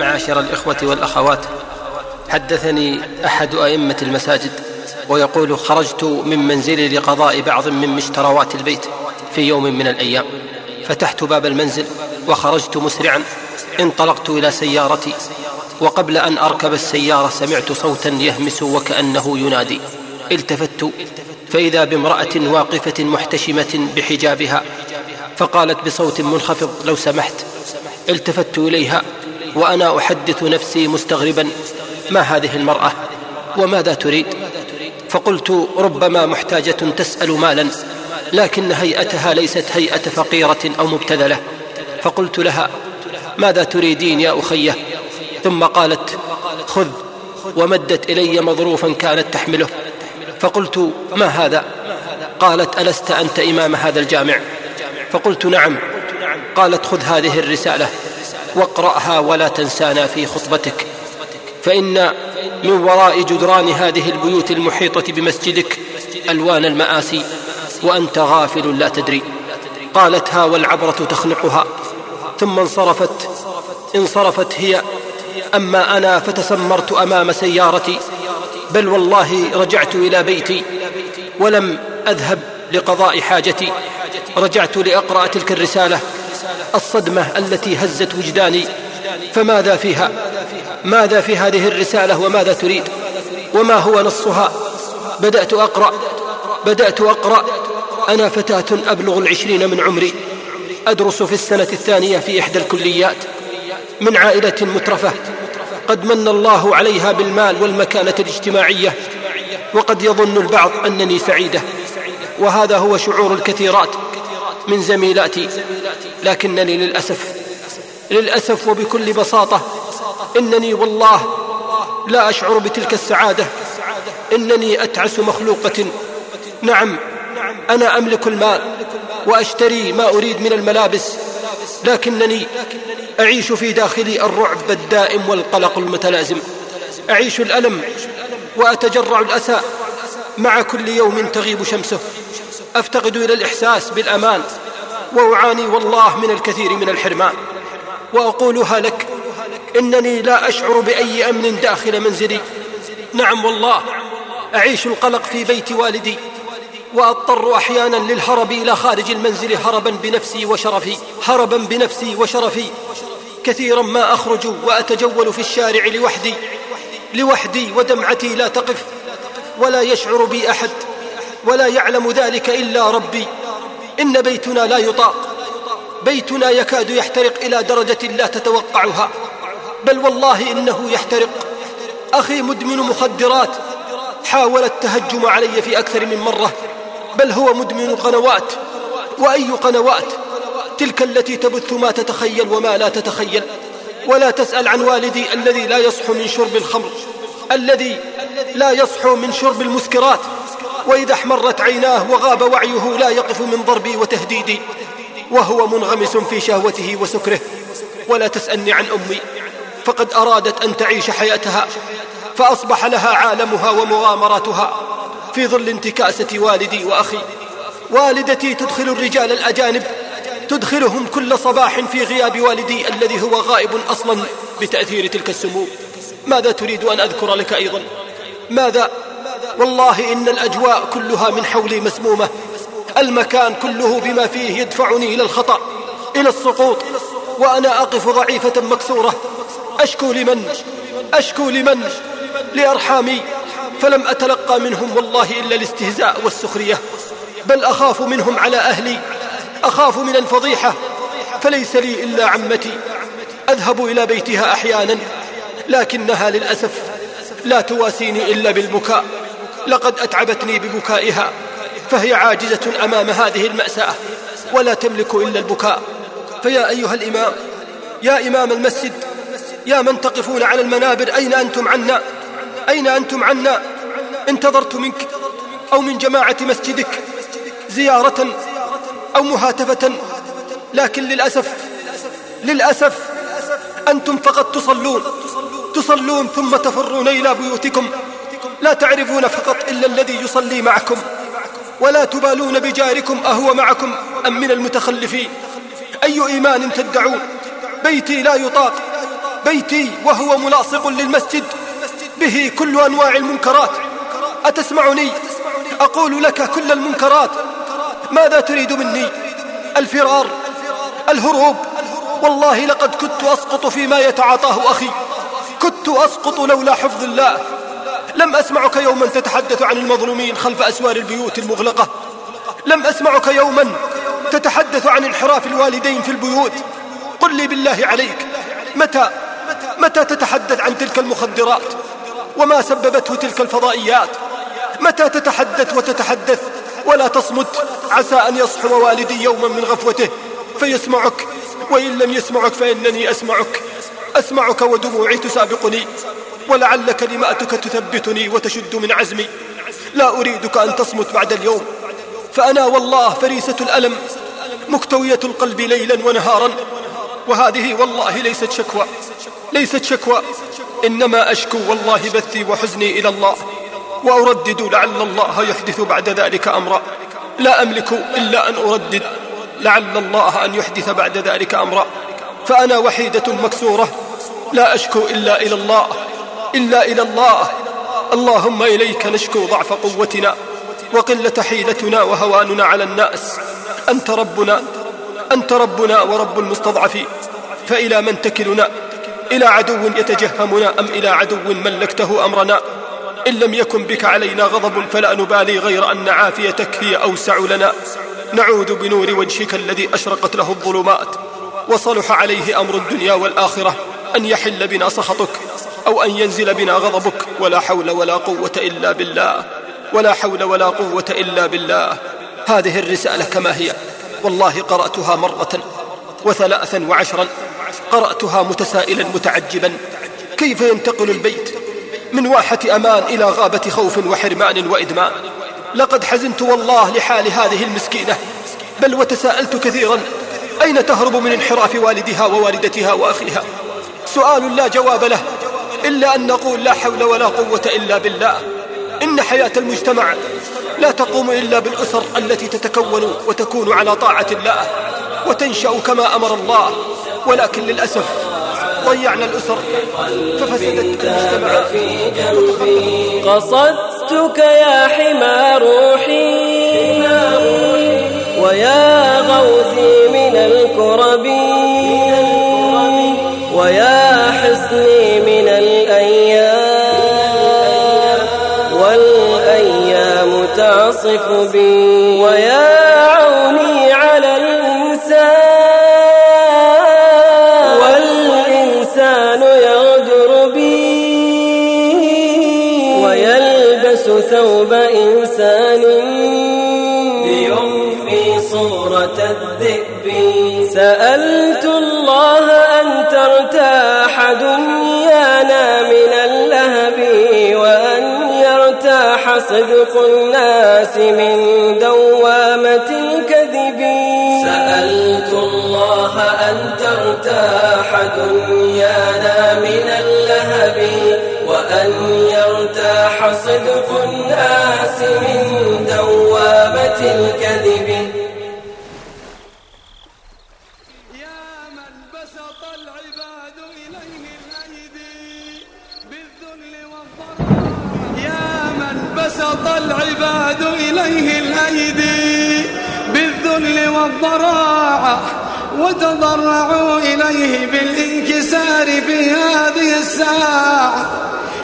معاشر الإخوة والأخوات. حدثني أحد أئمة المساجد ويقول خرجت من منزلي لقضاء بعض من مشتروات البيت في يوم من الأيام. فتحت باب المنزل وخرجت مسرعا. انطلقت إلى سيارتي وقبل أن أركب السيارة سمعت صوتا يهمس وكأنه ينادي. التفت فإذا بامرأة واقفة محتشمة بحجابها فقالت بصوت منخفض لو سمحت. التفت إليها وأنا أحدث نفسي مستغربا ما هذه المرأة؟ وماذا تريد؟ فقلت ربما محتاجة تسأل مالا لكن هيئتها ليست هيئة فقيرة أو مبتذلة. فقلت لها ماذا تريدين يا أخيه ثم قالت خذ ومدت إلي مظروفا كانت تحمله. فقلت ما هذا؟ قالت ألست أنت إمام هذا الجامع؟ فقلت نعم. قالت خذ هذه الرسالة. واقرأها ولا تنسانا في خطبتك. فإن من وراء جدران هذه البيوت المحيطة بمسجدك ألوان المآسي وأنت غافل لا تدري. قالت ها والعبرة تخنقها. ثم انصرفت. انصرفت هي. أما أنا فتسمرت أمام سيارتي. بل والله رجعت إلى بيتي. ولم أذهب لقضاء حاجتي. رجعت لأقرأ تلك الرسالة. الصدمة التي هزت وجداني فماذا فيها؟ ماذا في هذه الرسالة وماذا تريد؟ وما هو نصها؟ بدأت أقرأ بدأت أقرأ. أنا فتاة أبلغ العشرين من عمري. أدرس في السنة الثانية في إحدى الكليات. من عائلة مترفة. قد من الله عليها بالمال والمكانة الاجتماعية. وقد يظن البعض أنني سعيدة. وهذا هو شعور الكثيرات من زميلاتي. لكنني للأسف للأسف وبكل بساطة إنني والله لا أشعر بتلك السعادة إنني أتعس مخلوقة. نعم أنا أملك المال وأشتري ما أريد من الملابس لكنني أعيش في داخلي الرعب الدائم والقلق المتلازم. أعيش الألم وأتجرع الأسى مع كل يوم تغيب شمسه. أفتقد إلى الإحساس بالأمان وأعاني والله من الكثير من الحرمان. وأقولها لك إنني لا أشعر بأي أمن داخل منزلي. نعم والله أعيش القلق في بيت والدي. وأضطر أحيانا للهرب إلى خارج المنزل هربا بنفسي وشرفي هربا بنفسي وشرفي. كثيرا ما أخرج وأتجول في الشارع لوحدي لوحدي ودمعتي لا تقف ولا يشعر بي أحد ولا يعلم ذلك إلا ربي. إن بيتنا لا يطاق. بيتنا يكاد يحترق إلى درجة لا تتوقعها. بل والله إنه يحترق. أخي مدمن مخدرات. حاول التهجم علي في أكثر من مرة. بل هو مدمن قنوات. وأي قنوات؟ تلك التي تبث ما تتخيل وما لا تتخيل. ولا تسأل عن والدي الذي لا يصح من شرب الخمر. الذي لا يصحو من شرب المسكرات. وإذا احمرت عيناه وغاب وعيه لا يقف من ضربي وتهديدي. وهو منغمس في شهوته وسكره. ولا تسألني عن أمي. فقد أرادت أن تعيش حياتها. فأصبح لها عالمها ومغامراتها. في ظل انتكاسة والدي وأخي. والدتي تدخل الرجال الأجانب. تدخلهم كل صباح في غياب والدي الذي هو غائب أصلا بتأثير تلك السموم ماذا تريد أن أذكر لك أيضا؟ ماذا والله إن الأجواء كلها من حولي مسمومة. المكان كله بما فيه يدفعني إلى الخطأ إلى السقوط وأنا أقف ضعيفة مكسورة. أشكو لمن؟ أشكو لمن؟ لأرحامي. فلم أتلقى منهم والله إلا الاستهزاء والسخرية. بل أخاف منهم على أهلي. أخاف من الفضيحة. فليس لي إلا عمتي. أذهب إلى بيتها أحيانا لكنها للأسف لا تواسيني إلا بالبكاء. لقد أتعبتني ببكائها فهي عاجزة أمام هذه المأساة ولا تملك إلا البكاء. فيا أيها الإمام يا إمام المسجد يا من تقفون على المنابر أين أنتم عنا؟ أين أنتم عنا؟ انتظرت منك أو من جماعة مسجدك زيارة أو مهاتفة لكن للأسف للأسف أنتم فقط تصلون تصلون ثم تفرون إلى بيوتكم. لا تعرفون فقط إلا الذي يصلي معكم ولا تبالون بجاركم أهو معكم أم من المتخلفين. أي إيمان تدعون؟ بيتي لا يطاق بيتي وهو ملاصق للمسجد. به كل أنواع المنكرات. أتسمعني؟ أقول لك كل المنكرات. ماذا تريد مني؟ الفرار الهروب. والله لقد كنت أسقط فيما يتعاطاه أخي. كنت أسقط لولا حفظ الله. لم أسمعك يوما تتحدث عن المظلومين خلف أسوار البيوت المغلقة. لم أسمعك يوما تتحدث عن انحراف الوالدين في البيوت. قل لي بالله عليك متى متى تتحدث عن تلك المخدرات؟ وما سببته تلك الفضائيات؟ متى تتحدث وتتحدث؟ ولا تصمت عسى أن يصحو والدي يوما من غفوته. فيسمعك وإن لم يسمعك فإنني أسمعك. أسمعك ودموعي تسابقني. ولعل كلماتك تثبتني وتشد من عزمي. لا أريدك أن تصمت بعد اليوم. فأنا والله فريسة الألم مكتوية القلب ليلا ونهارا. وهذه والله ليست شكوى ليست شكوى. إنما أشكو والله بثي وحزني إلى الله. وأردد لعل الله يحدث بعد ذلك أمرا. لا أملك إلا أن أردد لعل الله أن يحدث بعد ذلك أمرا. فأنا وحيدة مكسورة لا أشكو إلا إلى الله. إلا إلى الله. اللهم إليك نشكو ضعف قوتنا وقلة حيلتنا وهواننا على الناس. أنت ربنا أنت ربنا ورب المستضعفين فإلى من تكلنا؟ إلى عدو يتجهمنا أم إلى عدو ملكته أمرنا؟ إن لم يكن بك علينا غضب فلا نبالي غير أن عافيتك هي أوسع لنا. نعوذ بنور وجهك الذي أشرقت له الظلمات. وصلح عليه أمر الدنيا والآخرة. أن يحل بنا سخطك أو أن ينزل بنا غضبك. ولا حول ولا قوة إلا بالله. ولا حول ولا قوة إلا بالله. هذه الرسالة كما هي. والله قرأتها مرة وثلاثا وعشرا. قرأتها متسائلا متعجبا. كيف ينتقل البيت من واحة أمان إلى غابة خوف وحرمان وإدمان؟ لقد حزنت والله لحال هذه المسكينة. بل وتساءلت كثيرا. أين تهرب من انحراف والدها ووالدتها وأخيها؟ سؤال لا جواب له إلا أن نقول لا حول ولا قوة إلا بالله. إن حياة المجتمع لا تقوم إلا بالأسر التي تتكون وتكون على طاعة الله وتنشأ كما أمر الله. ولكن للأسف ضيعنا الأسر ففسدت المجتمع. قصدتك يا حمى روحي ويا غوثي من الكرب ويا حصني من الأيام والأيام تعصف بي. ويا عوني على الإنسان والإنسان يغدر بي. ويلبس ثوب إنسان. ليخفي صورة الذئب. سألت صدق الناس من دوامة الكذب. سألت الله أن ترتاح دنيانا من اللهب وأن يرتاح صدق الناس من دوامة الكذب. بسط العباد إليه الأيدي بالذل والضراعة وتضرعوا إليه بالانكسار في هذه الساعة.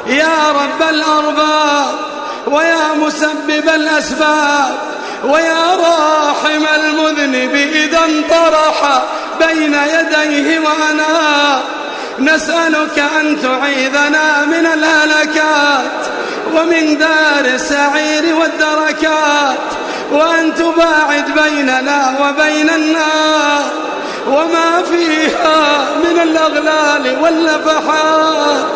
يا رب الأرباب ويا مسبب الأسباب ويا راحم المذنب إذا انطرح بين يديه وأنا. نسألك أن تعيذنا من الهلكات ومن دار السعير والدركات وأن تباعد بيننا وبين النار وما فيها من الأغلال والنفحات.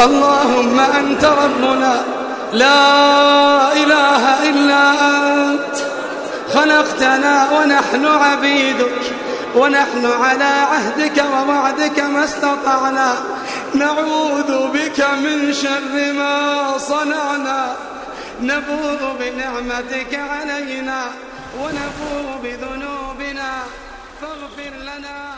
اللهم أنت ربنا لا إله إلا أنت. خلقتنا ونحن عبيدك. ونحن على عهدك ووعدك ما استطعنا. نعوذ بك من شر ما صنعنا. نبوء بنعمتك علينا ونبوء بذنوبنا. فاغفر لنا.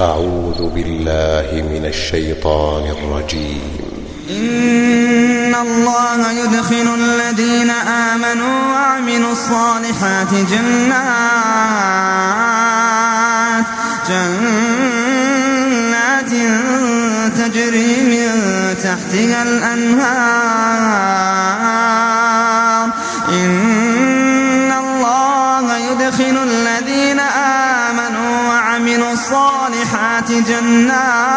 أعوذ بالله من الشيطان الرجيم. إن الله يدخل الذين آمنوا وعملوا الصالحات جنات جنات تجري من تحتها الأنهار. إن الله يدخل الذين آمنوا وعملوا الصالحات جنات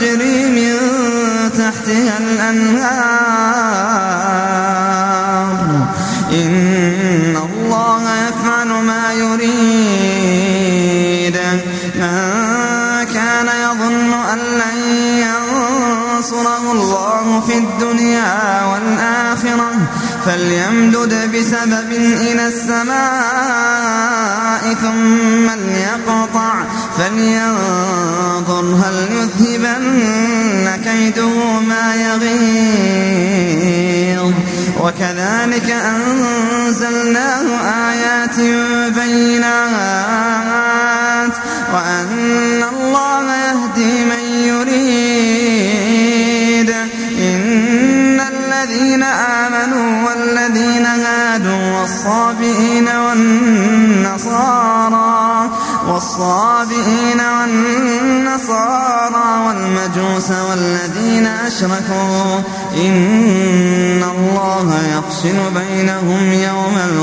تجري من تحتها الأنهار. إن الله يفعل ما يريد. من كان يظن أن لن ينصره الله في الدنيا والآخرة. فليمدد بسبب إلى السماء ثم ليقطع. فلينظر هل يذهبن كيده ما يغيظ. وكذلك أنزلناه آيات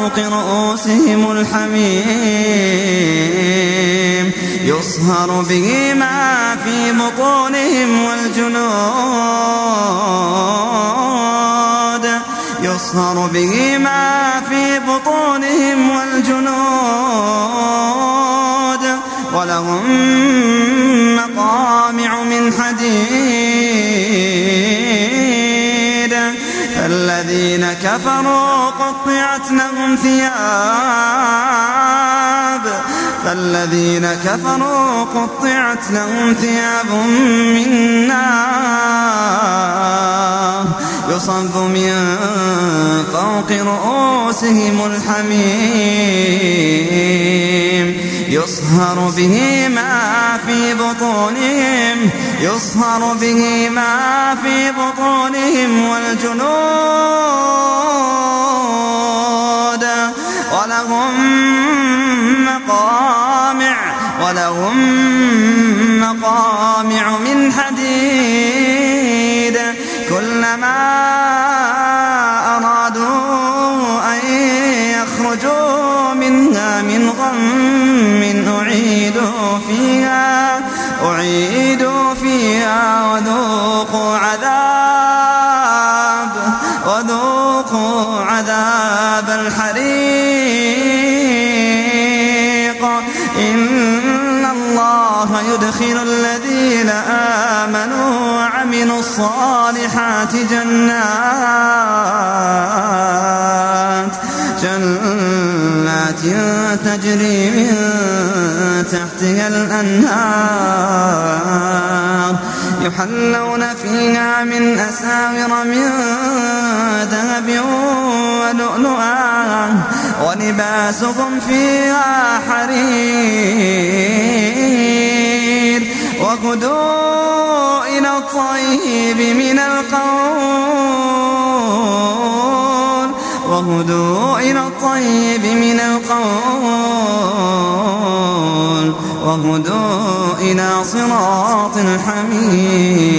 فوق رؤوسهم الحميم. يصهر به ما في بطونهم والجنود. يصهر به ما في بطونهم والجنود. ولهم مقامع من حديد. فالذين كفروا قطعت لهم ثياب. فالذين كفروا قطعت لهم ثياب من نار. يصب من فوق رؤوسهم الحميم. يصهر به ما في بطونهم. يصهر به ما في بطونهم والجنود ولهم مقامع ولهم مقامع من حديد كلما أرادوا أن يخرجوا منها من غم أعيدوا فيها أعيدوا وذوقوا عذاب وذوقوا عذاب الحريق. إن الله يدخل الذين آمنوا وعملوا الصالحات جنات جنات تجري من تحتها الأنهار. يحلون فيها من أساور من ذهب ولؤلؤا ولباسهم فيها حرير وهدوا إلى الطيب من القول وهدوا إلى الطيب من القول وهدوا إلى صراط الحميد.